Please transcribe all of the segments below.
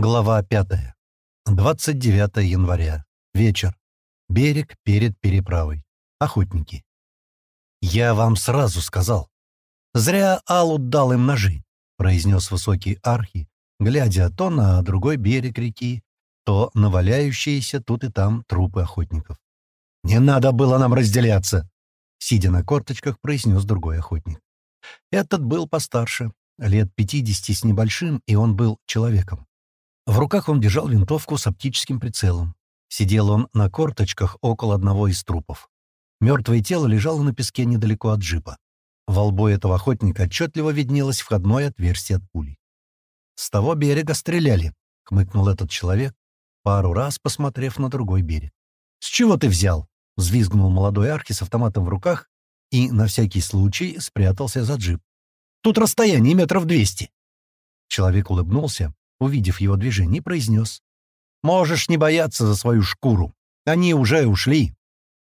Глава 5. 29 января. Вечер. Берег перед переправой. Охотники. «Я вам сразу сказал. Зря Алут дал им ножи», — произнес высокий архи, глядя то на другой берег реки, то на валяющиеся тут и там трупы охотников. «Не надо было нам разделяться», — сидя на корточках, произнес другой охотник. Этот был постарше, лет пятидесяти с небольшим, и он был человеком. В руках он держал винтовку с оптическим прицелом. Сидел он на корточках около одного из трупов. Мертвое тело лежало на песке недалеко от джипа. Во лбу этого охотника отчетливо виднелось входное отверстие от пули. «С того берега стреляли», — хмыкнул этот человек, пару раз посмотрев на другой берег. «С чего ты взял?» — взвизгнул молодой архи с автоматом в руках и на всякий случай спрятался за джип. «Тут расстояние метров двести». Человек улыбнулся, увидев его движение, произнес. «Можешь не бояться за свою шкуру. Они уже ушли».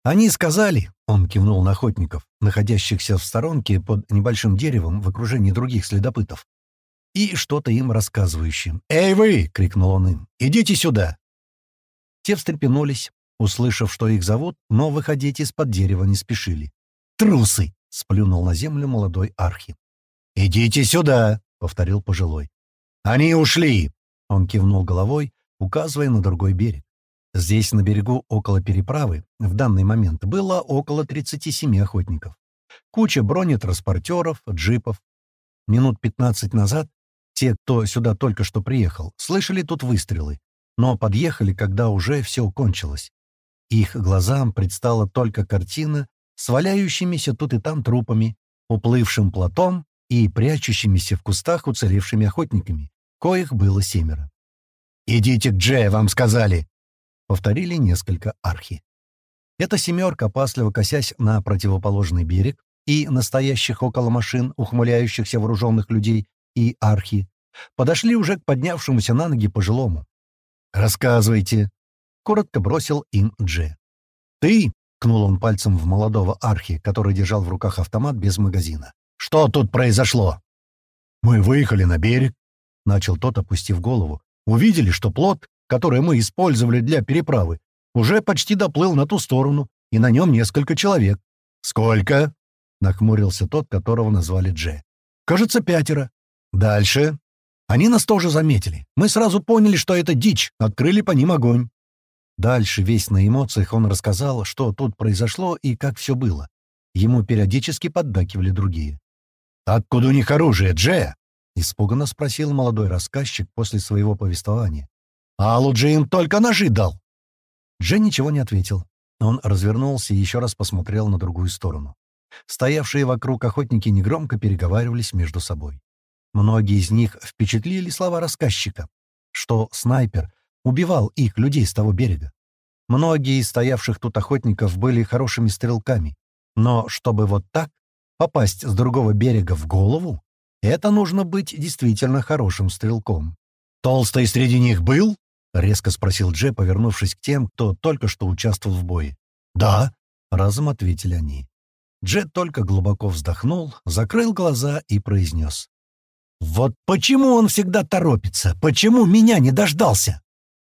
«Они сказали», — он кивнул на охотников, находящихся в сторонке под небольшим деревом в окружении других следопытов, и что-то им рассказывающим. «Эй вы!» — крикнул он им. «Идите сюда!» Те встрепенулись, услышав, что их зовут, но выходить из-под дерева не спешили. «Трусы!» — сплюнул на землю молодой архи. «Идите сюда!» — повторил пожилой. «Они ушли!» — он кивнул головой, указывая на другой берег. Здесь, на берегу, около переправы, в данный момент было около 37 охотников. Куча бронетранспортеров, джипов. Минут 15 назад те, кто сюда только что приехал, слышали тут выстрелы, но подъехали, когда уже все кончилось. Их глазам предстала только картина с валяющимися тут и там трупами, уплывшим плотом и прячущимися в кустах уцелевшими охотниками, коих было семеро. «Идите к Дже, вам сказали!» — повторили несколько архи. Эта семерка, опасливо косясь на противоположный берег и настоящих около машин, ухмыляющихся вооруженных людей и архи, подошли уже к поднявшемуся на ноги пожилому. «Рассказывайте!» — коротко бросил им Дже. «Ты!» — ткнул он пальцем в молодого архи, который держал в руках автомат без магазина. Что тут произошло?» «Мы выехали на берег», — начал тот, опустив голову. «Увидели, что плот, который мы использовали для переправы, уже почти доплыл на ту сторону, и на нем несколько человек». «Сколько?» — нахмурился тот, которого назвали Дже. «Кажется, пятеро. Дальше. Они нас тоже заметили. Мы сразу поняли, что это дичь, открыли по ним огонь». Дальше, весь на эмоциях, он рассказал, что тут произошло и как все было. Ему периодически поддакивали другие. «Откуда у них оружие, Дже?» — испуганно спросил молодой рассказчик после своего повествования. «А Луджи им только ножи дал!» Дже ничего не ответил. Он развернулся и еще раз посмотрел на другую сторону. Стоявшие вокруг охотники негромко переговаривались между собой. Многие из них впечатлили слова рассказчика, что снайпер убивал их, людей с того берега. Многие из стоявших тут охотников были хорошими стрелками, но чтобы вот так Попасть с другого берега в голову — это нужно быть действительно хорошим стрелком. «Толстый среди них был?» — резко спросил Дже, повернувшись к тем, кто только что участвовал в бое. «Да», — разом ответили они. Дже только глубоко вздохнул, закрыл глаза и произнес. «Вот почему он всегда торопится? Почему меня не дождался?»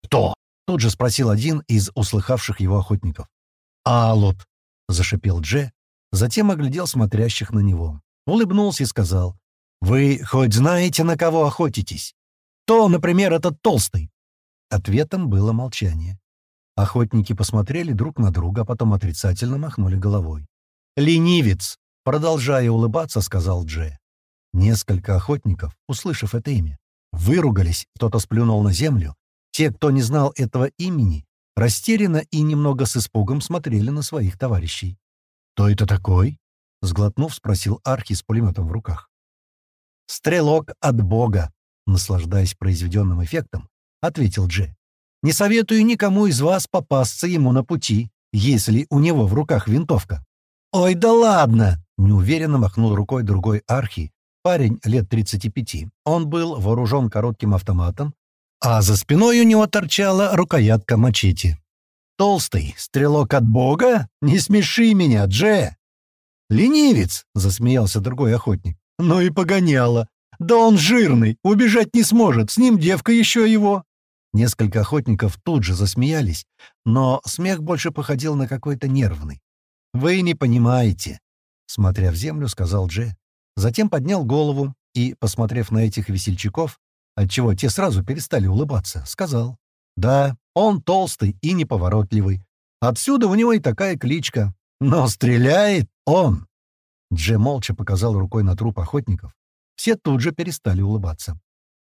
«Кто?» — тут же спросил один из услыхавших его охотников. «Алут», — зашипел Дже, Затем оглядел смотрящих на него. Улыбнулся и сказал, «Вы хоть знаете, на кого охотитесь? То, например, этот толстый». Ответом было молчание. Охотники посмотрели друг на друга, а потом отрицательно махнули головой. «Ленивец!» — продолжая улыбаться, сказал Дже. Несколько охотников, услышав это имя, выругались, кто-то сплюнул на землю. Те, кто не знал этого имени, растерянно и немного с испугом смотрели на своих товарищей. «Кто это такой?» — сглотнув, спросил Архи с пулеметом в руках. «Стрелок от Бога», — наслаждаясь произведенным эффектом, ответил Дже. «Не советую никому из вас попасться ему на пути, если у него в руках винтовка». «Ой, да ладно!» — неуверенно махнул рукой другой Архи, парень лет 35. Он был вооружен коротким автоматом, а за спиной у него торчала рукоятка мачете. Толстый, стрелок от бога? Не смеши меня, Дже!» «Ленивец!» — засмеялся другой охотник. «Ну и погоняло! Да он жирный, убежать не сможет, с ним девка еще его!» Несколько охотников тут же засмеялись, но смех больше походил на какой-то нервный. «Вы не понимаете», — смотря в землю, сказал Дже. Затем поднял голову и, посмотрев на этих весельчаков, отчего те сразу перестали улыбаться, сказал. «Да, он толстый и неповоротливый. Отсюда у него и такая кличка. Но стреляет он!» Дже молча показал рукой на труп охотников. Все тут же перестали улыбаться.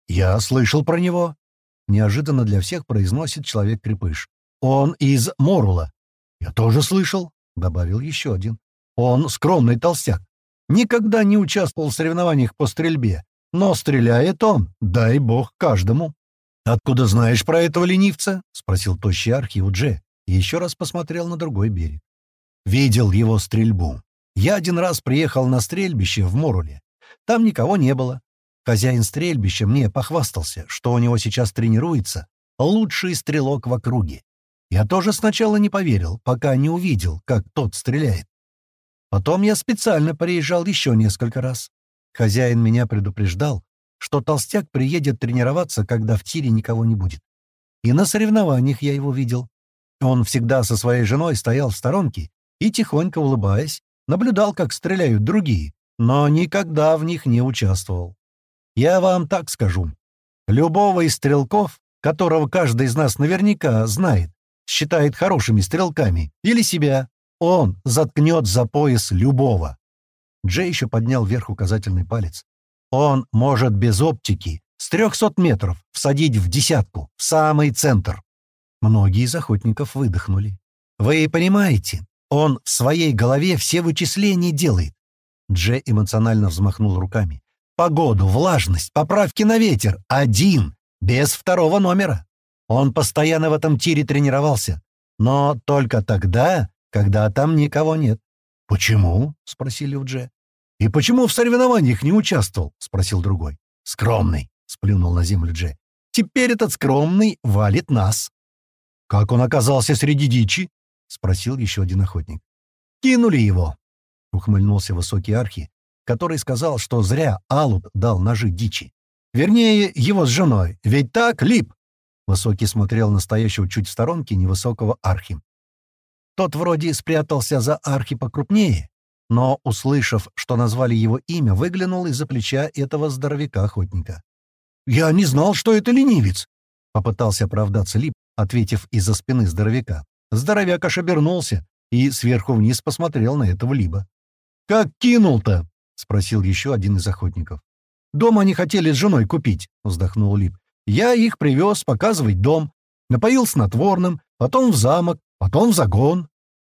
«Я слышал про него», — неожиданно для всех произносит человек-крепыш. «Он из Морула». «Я тоже слышал», — добавил еще один. «Он скромный толстяк. Никогда не участвовал в соревнованиях по стрельбе. Но стреляет он, дай бог каждому». «Откуда знаешь про этого ленивца?» — спросил тощий архи у Дже еще раз посмотрел на другой берег. «Видел его стрельбу. Я один раз приехал на стрельбище в Моруле. Там никого не было. Хозяин стрельбища мне похвастался, что у него сейчас тренируется лучший стрелок в округе. Я тоже сначала не поверил, пока не увидел, как тот стреляет. Потом я специально приезжал еще несколько раз. Хозяин меня предупреждал, что толстяк приедет тренироваться, когда в тире никого не будет. И на соревнованиях я его видел. Он всегда со своей женой стоял в сторонке и, тихонько улыбаясь, наблюдал, как стреляют другие, но никогда в них не участвовал. Я вам так скажу. Любого из стрелков, которого каждый из нас наверняка знает, считает хорошими стрелками, или себя, он заткнет за пояс любого. Джей еще поднял вверх указательный палец. Он может без оптики с 300 метров всадить в десятку, в самый центр. Многие из охотников выдохнули. Вы понимаете, он в своей голове все вычисления делает. Дже эмоционально взмахнул руками. Погоду, влажность, поправки на ветер. Один, без второго номера. Он постоянно в этом тире тренировался. Но только тогда, когда там никого нет. «Почему?» — спросили у Дже. «И почему в соревнованиях не участвовал?» — спросил другой. «Скромный», — сплюнул на землю Дже. «Теперь этот скромный валит нас». «Как он оказался среди дичи?» — спросил еще один охотник. «Кинули его!» — ухмыльнулся высокий архи, который сказал, что зря Алут дал ножи дичи. «Вернее, его с женой. Ведь так, Лип?» Высокий смотрел на стоящего чуть в сторонке невысокого архи. Тот вроде спрятался за архи покрупнее, но, услышав, что назвали его имя, выглянул из-за плеча этого здоровяка-охотника. «Я не знал, что это ленивец!» — попытался оправдаться Лип, ответив из-за спины здоровяка. Здоровяк аж обернулся и сверху вниз посмотрел на этого Либа. «Как кинул-то?» — спросил еще один из охотников. «Дом они хотели с женой купить», — вздохнул Либ. «Я их привез показывать дом, напоил снотворным, потом в замок, потом в загон».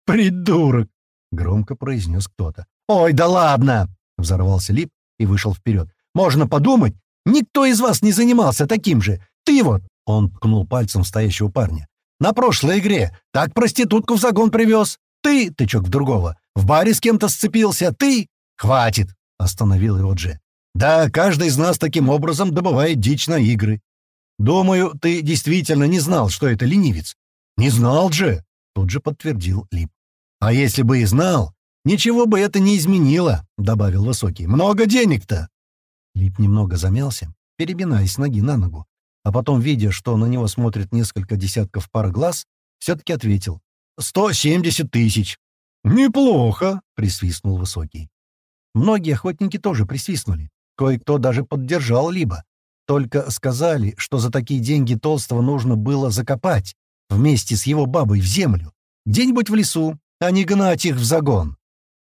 «Придурок!» — громко произнес кто-то. «Ой, да ладно!» — взорвался Лип и вышел вперед. «Можно подумать, никто из вас не занимался таким же. Ты вот!» — он ткнул пальцем стоящего парня. На прошлой игре. Так проститутку в загон привез. Ты, тычок в другого. В баре с кем-то сцепился. Ты. Хватит, остановил его Дже. Да, каждый из нас таким образом добывает дичь на игры. Думаю, ты действительно не знал, что это ленивец. Не знал же, тут же подтвердил Лип. А если бы и знал, ничего бы это не изменило, добавил Высокий. Много денег-то. Лип немного замялся, перебинаясь ноги на ногу а потом, видя, что на него смотрит несколько десятков пар глаз, все-таки ответил. «Сто семьдесят тысяч!» «Неплохо!» — присвистнул Высокий. Многие охотники тоже присвистнули. Кое-кто даже поддержал либо. Только сказали, что за такие деньги Толстого нужно было закопать вместе с его бабой в землю, где-нибудь в лесу, а не гнать их в загон.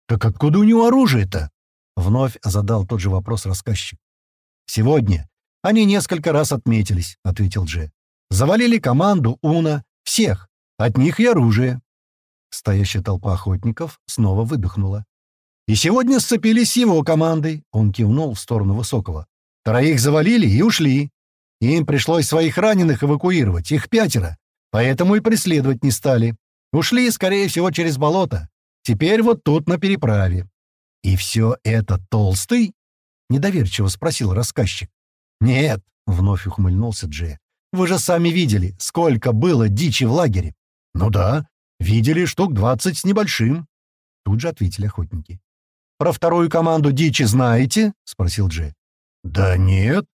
«Так откуда у него оружие-то?» — вновь задал тот же вопрос рассказчик. «Сегодня «Они несколько раз отметились», — ответил Дже. «Завалили команду Уна, всех, от них и оружие». Стоящая толпа охотников снова выдохнула. «И сегодня сцепились с его командой», — он кивнул в сторону Высокого. «Троих завалили и ушли. Им пришлось своих раненых эвакуировать, их пятеро, поэтому и преследовать не стали. Ушли, скорее всего, через болото. Теперь вот тут на переправе». «И все это толстый?» — недоверчиво спросил рассказчик. «Нет», — вновь ухмыльнулся Джей. «Вы же сами видели, сколько было дичи в лагере». «Ну да, видели штук двадцать с небольшим», — тут же ответили охотники. «Про вторую команду дичи знаете?» — спросил Джей. «Да нет».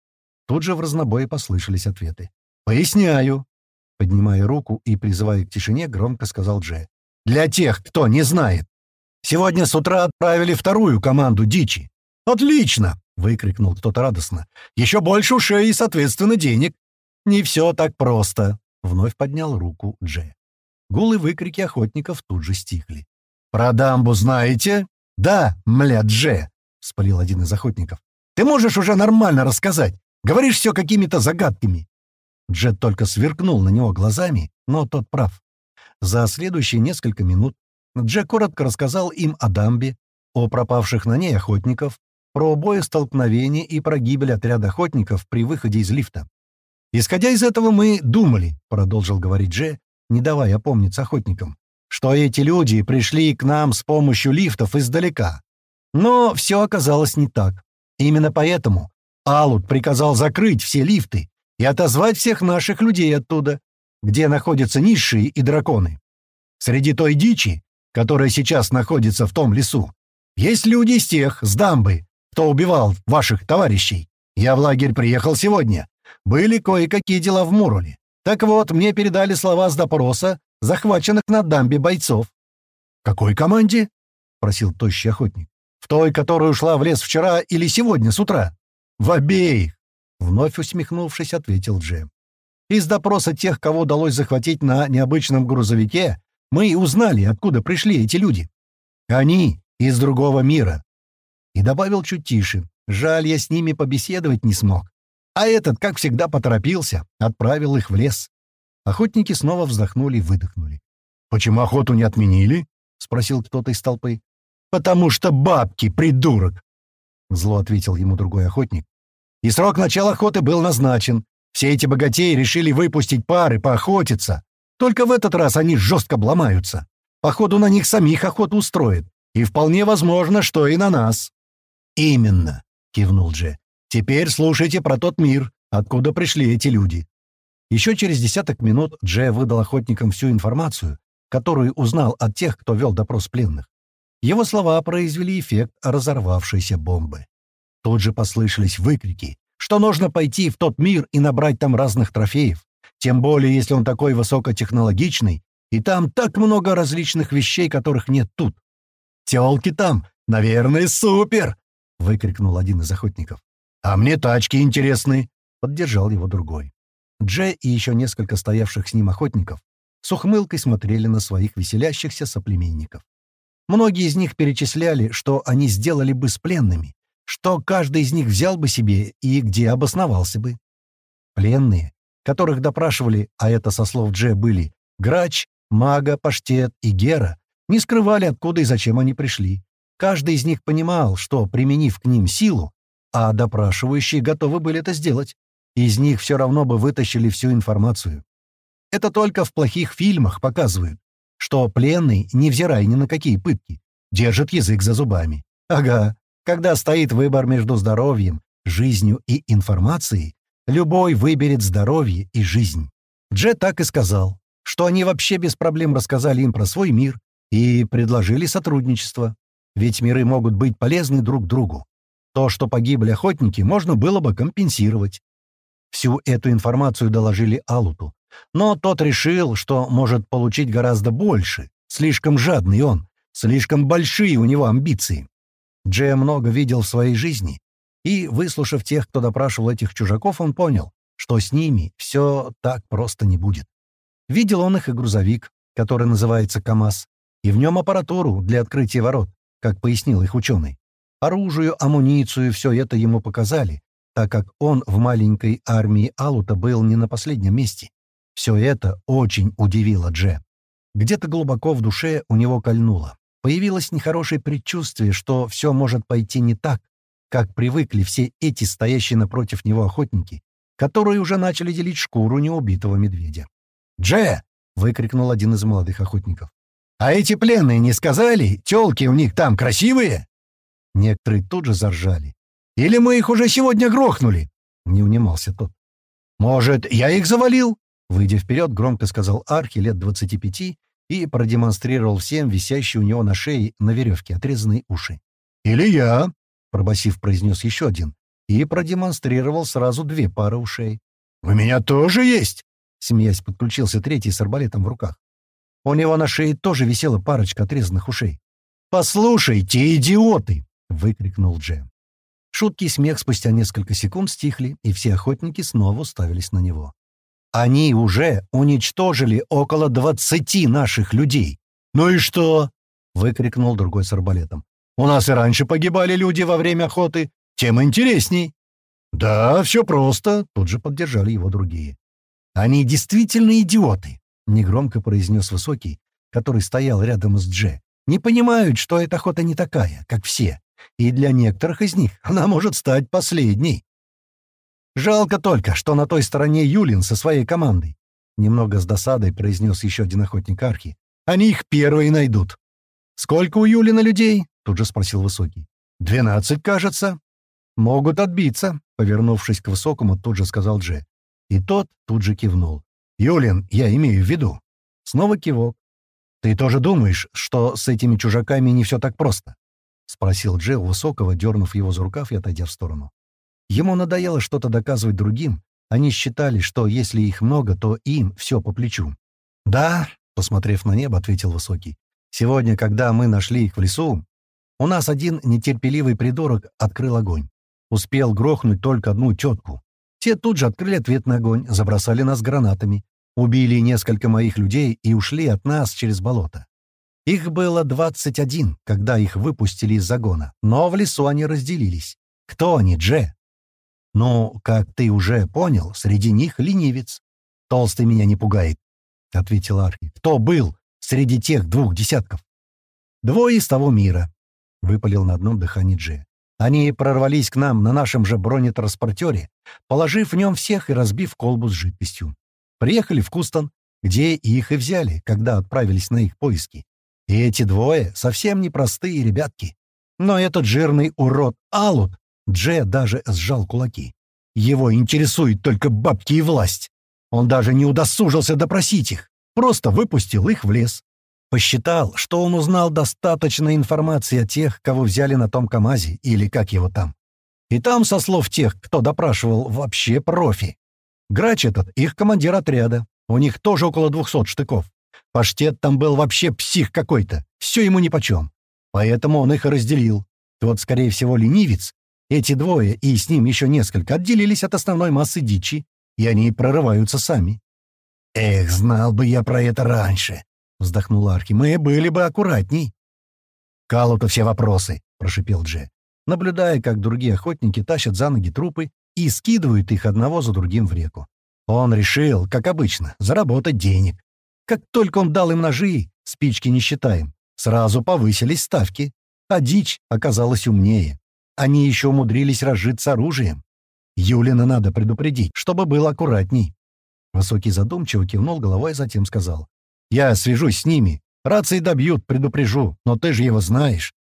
Тут же в разнобое послышались ответы. «Поясняю», — поднимая руку и призывая к тишине, громко сказал Дже. «Для тех, кто не знает. Сегодня с утра отправили вторую команду дичи. Отлично!» — выкрикнул кто-то радостно. «Еще больше ушей и, соответственно, денег. Не все так просто», — вновь поднял руку Дже. Гулы выкрики охотников тут же стихли. «Про дамбу знаете?» «Да, мля, Дже», — спалил один из охотников. «Ты можешь уже нормально рассказать. Говоришь все какими-то загадками». Джет только сверкнул на него глазами, но тот прав. За следующие несколько минут Джек коротко рассказал им о дамбе, о пропавших на ней охотников, про боестолкновение и про гибель отряда охотников при выходе из лифта. «Исходя из этого мы думали», — продолжил говорить Дже, не давая опомниться охотникам, «что эти люди пришли к нам с помощью лифтов издалека. Но все оказалось не так. Именно поэтому Алут приказал закрыть все лифты и отозвать всех наших людей оттуда, где находятся низшие и драконы. Среди той дичи, которая сейчас находится в том лесу, есть люди из тех, с дамбы, кто убивал ваших товарищей. Я в лагерь приехал сегодня. Были кое-какие дела в Муруле. Так вот, мне передали слова с допроса захваченных на дамбе бойцов. «Какой команде?» — просил тощий охотник. «В той, которая ушла в лес вчера или сегодня с утра?» «В обеих!» — вновь усмехнувшись, ответил Джем. «Из допроса тех, кого удалось захватить на необычном грузовике, мы узнали, откуда пришли эти люди. Они из другого мира». И добавил чуть тише. «Жаль, я с ними побеседовать не смог. А этот, как всегда, поторопился, отправил их в лес». Охотники снова вздохнули и выдохнули. «Почему охоту не отменили?» — спросил кто-то из толпы. «Потому что бабки, придурок!» — зло ответил ему другой охотник. «И срок начала охоты был назначен. Все эти богатеи решили выпустить пары, поохотиться. Только в этот раз они жестко обломаются. Походу, на них самих охоту устроит. И вполне возможно, что и на нас». «Именно», — кивнул Дже. «Теперь слушайте про тот мир, откуда пришли эти люди». Еще через десяток минут Дже выдал охотникам всю информацию, которую узнал от тех, кто вел допрос пленных. Его слова произвели эффект разорвавшейся бомбы. Тут же послышались выкрики, что нужно пойти в тот мир и набрать там разных трофеев, тем более если он такой высокотехнологичный, и там так много различных вещей, которых нет тут. «Тёлки там, наверное, супер!» — выкрикнул один из охотников. «А мне тачки интересны!» — поддержал его другой. Дже и еще несколько стоявших с ним охотников с ухмылкой смотрели на своих веселящихся соплеменников. Многие из них перечисляли, что они сделали бы с пленными, что каждый из них взял бы себе и где обосновался бы. Пленные, которых допрашивали, а это со слов Дже были Грач, Мага, Паштет и Гера, не скрывали, откуда и зачем они пришли. Каждый из них понимал, что, применив к ним силу, а допрашивающие готовы были это сделать, из них все равно бы вытащили всю информацию. Это только в плохих фильмах показывают, что пленный, невзирая ни на какие пытки, держит язык за зубами. Ага, когда стоит выбор между здоровьем, жизнью и информацией, любой выберет здоровье и жизнь. Джет так и сказал, что они вообще без проблем рассказали им про свой мир и предложили сотрудничество. Ведь миры могут быть полезны друг другу. То, что погибли охотники, можно было бы компенсировать. Всю эту информацию доложили Алуту, но тот решил, что может получить гораздо больше. Слишком жадный он, слишком большие у него амбиции. Джей много видел в своей жизни, и, выслушав тех, кто допрашивал этих чужаков, он понял, что с ними все так просто не будет. Видел он их и грузовик, который называется КАМАЗ, и в нем аппаратуру для открытия ворот, как пояснил их ученый. Оружие, амуницию, все это ему показали, так как он в маленькой армии Алута был не на последнем месте. Все это очень удивило Дже. Где-то глубоко в душе у него кольнуло. Появилось нехорошее предчувствие, что все может пойти не так, как привыкли все эти стоящие напротив него охотники, которые уже начали делить шкуру неубитого медведя. «Дже!» — выкрикнул один из молодых охотников. «А эти пленные не сказали? Тёлки у них там красивые?» Некоторые тут же заржали. «Или мы их уже сегодня грохнули?» — не унимался тот. «Может, я их завалил?» Выйдя вперед, громко сказал Архи лет 25 и продемонстрировал всем висящие у него на шее на веревке отрезанные уши. «Или я!» — пробасив произнес еще один и продемонстрировал сразу две пары ушей. «У меня тоже есть!» Смеясь, подключился третий с арбалетом в руках. У него на шее тоже висела парочка отрезанных ушей. «Послушайте, идиоты!» — выкрикнул Джем. Шутки и смех спустя несколько секунд стихли, и все охотники снова уставились на него. «Они уже уничтожили около двадцати наших людей!» «Ну и что?» — выкрикнул другой с арбалетом. «У нас и раньше погибали люди во время охоты. Тем интересней!» «Да, все просто», — тут же поддержали его другие. «Они действительно идиоты», — негромко произнес Высокий, который стоял рядом с Дже. «Не понимают, что эта охота не такая, как все, и для некоторых из них она может стать последней». «Жалко только, что на той стороне Юлин со своей командой», — немного с досадой произнес еще один охотник Архи. «Они их первые найдут». «Сколько у Юлина людей?» — тут же спросил Высокий. «Двенадцать, кажется». «Могут отбиться», — повернувшись к Высокому, тут же сказал Дже. И тот тут же кивнул. «Юлин, я имею в виду». Снова кивок. «Ты тоже думаешь, что с этими чужаками не все так просто?» — спросил Дже у Высокого, дернув его за рукав и отойдя в сторону. Ему надоело что-то доказывать другим. Они считали, что если их много, то им все по плечу. «Да», — посмотрев на небо, ответил Высокий. «Сегодня, когда мы нашли их в лесу, у нас один нетерпеливый придурок открыл огонь. Успел грохнуть только одну тетку. Те тут же открыли ответный огонь, забросали нас гранатами, убили несколько моих людей и ушли от нас через болото. Их было 21, когда их выпустили из загона, но в лесу они разделились. Кто они, Дже? Ну, как ты уже понял, среди них ленивец. Толстый меня не пугает, — ответил Архи. Кто был среди тех двух десятков? Двое из того мира, — выпалил на одном дыхании Дже. Они прорвались к нам на нашем же бронетранспортере, положив в нем всех и разбив колбу с жидкостью. Приехали в Кустон, где их и взяли, когда отправились на их поиски. И эти двое совсем непростые ребятки. Но этот жирный урод Алут, Дже даже сжал кулаки. Его интересует только бабки и власть. Он даже не удосужился допросить их, просто выпустил их в лес. Посчитал, что он узнал достаточно информации о тех, кого взяли на том КамАЗе, или как его там. И там, со слов тех, кто допрашивал, вообще профи. Грач этот — их командир отряда. У них тоже около двухсот штыков. Паштет там был вообще псих какой-то. Все ему нипочем. Поэтому он их и разделил. Вот, скорее всего, ленивец. Эти двое и с ним еще несколько отделились от основной массы дичи, и они прорываются сами. Эх, знал бы я про это раньше. — вздохнул Архи. «Мы были бы аккуратней». «Калу-то все вопросы», — прошипел Дже, наблюдая, как другие охотники тащат за ноги трупы и скидывают их одного за другим в реку. Он решил, как обычно, заработать денег. Как только он дал им ножи, спички не считаем, сразу повысились ставки, а дичь оказалась умнее. Они еще умудрились разжиться оружием. Юлина надо предупредить, чтобы был аккуратней. Высокий задумчиво кивнул головой, а затем сказал. Я свяжусь с ними. Рации добьют, предупрежу, но ты же его знаешь».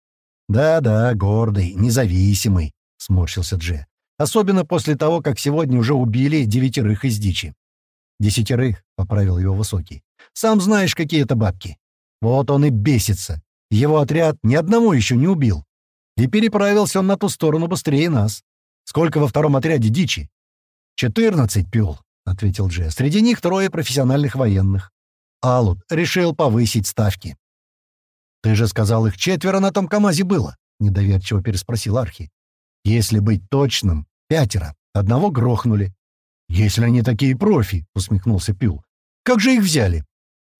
«Да-да, гордый, независимый», — сморщился Дже. «Особенно после того, как сегодня уже убили девятерых из дичи». «Десятерых», — поправил его Высокий. «Сам знаешь, какие это бабки. Вот он и бесится. Его отряд ни одному еще не убил. И переправился он на ту сторону быстрее нас. Сколько во втором отряде дичи?» «Четырнадцать пил», — ответил Дже. «Среди них трое профессиональных военных. Алут решил повысить ставки. «Ты же сказал, их четверо на том КамАЗе было?» — недоверчиво переспросил Архи. «Если быть точным, пятеро. Одного грохнули». «Если они такие профи», — усмехнулся Пюл. «Как же их взяли?»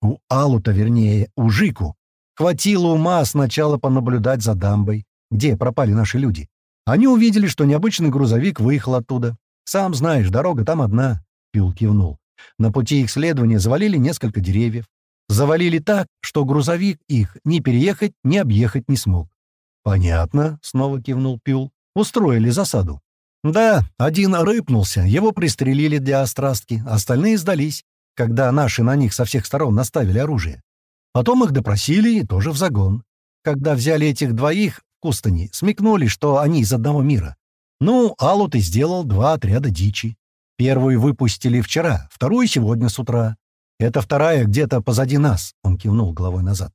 «У Алута, вернее, у Жику. Хватило ума сначала понаблюдать за дамбой, где пропали наши люди. Они увидели, что необычный грузовик выехал оттуда. Сам знаешь, дорога там одна», — Пюл кивнул. На пути их следования завалили несколько деревьев. Завалили так, что грузовик их ни переехать, ни объехать не смог. «Понятно», — снова кивнул Пюл. «Устроили засаду». «Да, один рыпнулся, его пристрелили для острастки, остальные сдались, когда наши на них со всех сторон наставили оружие. Потом их допросили и тоже в загон. Когда взяли этих двоих Кустани, смекнули, что они из одного мира. Ну, Алут и сделал два отряда дичи. Первую выпустили вчера, вторую сегодня с утра. Это вторая где-то позади нас», — он кивнул головой назад.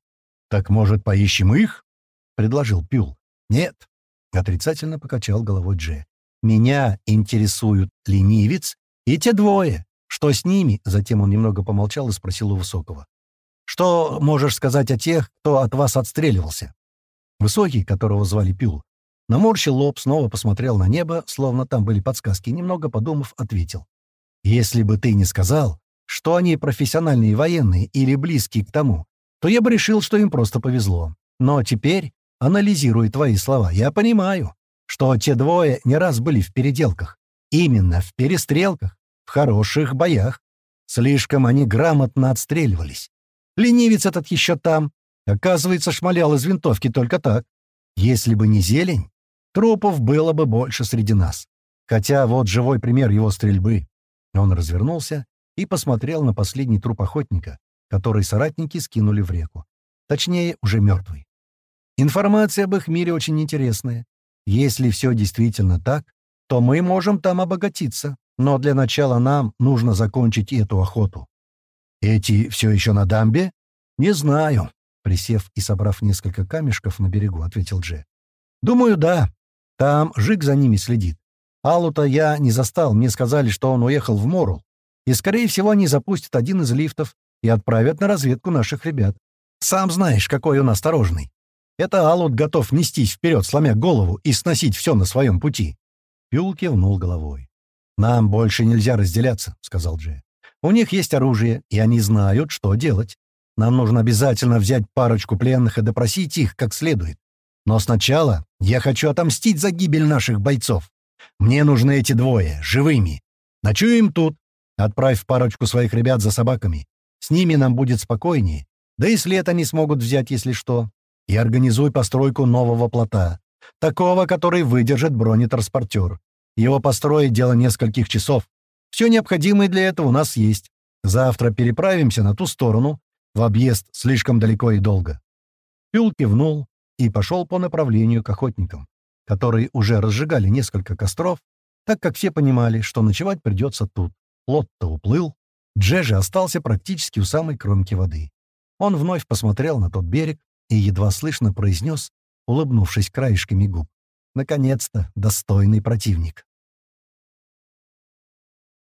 «Так, может, поищем их?» — предложил Пюл. «Нет», — отрицательно покачал головой Дже. «Меня интересуют ленивец И те двое. Что с ними?» Затем он немного помолчал и спросил у Высокого. «Что можешь сказать о тех, кто от вас отстреливался?» Высокий, которого звали Пюл, наморщил лоб, снова посмотрел на небо, словно там были подсказки, немного подумав, ответил. «Если бы ты не сказал, что они профессиональные военные или близкие к тому, то я бы решил, что им просто повезло. Но теперь, анализируя твои слова, я понимаю, что те двое не раз были в переделках. Именно в перестрелках, в хороших боях. Слишком они грамотно отстреливались. Ленивец этот еще там. Оказывается, шмалял из винтовки только так. Если бы не зелень, трупов было бы больше среди нас. Хотя вот живой пример его стрельбы. Он развернулся и посмотрел на последний труп охотника, который соратники скинули в реку. Точнее, уже мертвый. Информация об их мире очень интересная. Если все действительно так, то мы можем там обогатиться. Но для начала нам нужно закончить эту охоту. Эти все еще на дамбе? Не знаю. Присев и собрав несколько камешков на берегу, ответил Дже. Думаю, да. Там Жик за ними следит. Алута я не застал, мне сказали, что он уехал в Морул. И, скорее всего, они запустят один из лифтов и отправят на разведку наших ребят. Сам знаешь, какой он осторожный. Это Алут готов нестись вперед, сломя голову, и сносить все на своем пути. Пюл кивнул головой. «Нам больше нельзя разделяться», — сказал Джей. «У них есть оружие, и они знают, что делать. Нам нужно обязательно взять парочку пленных и допросить их как следует. Но сначала я хочу отомстить за гибель наших бойцов. Мне нужны эти двое, живыми. Ночуем тут. Отправь парочку своих ребят за собаками. С ними нам будет спокойнее. Да и след они смогут взять, если что. И организуй постройку нового плота. Такого, который выдержит бронетранспортер. Его построить дело нескольких часов. Все необходимое для этого у нас есть. Завтра переправимся на ту сторону. В объезд слишком далеко и долго». Пюл кивнул и пошел по направлению к охотникам, которые уже разжигали несколько костров, так как все понимали, что ночевать придется тут. Лот-то уплыл, Джежи остался практически у самой кромки воды. Он вновь посмотрел на тот берег и едва слышно произнес, улыбнувшись краешками губ. «Наконец-то достойный противник».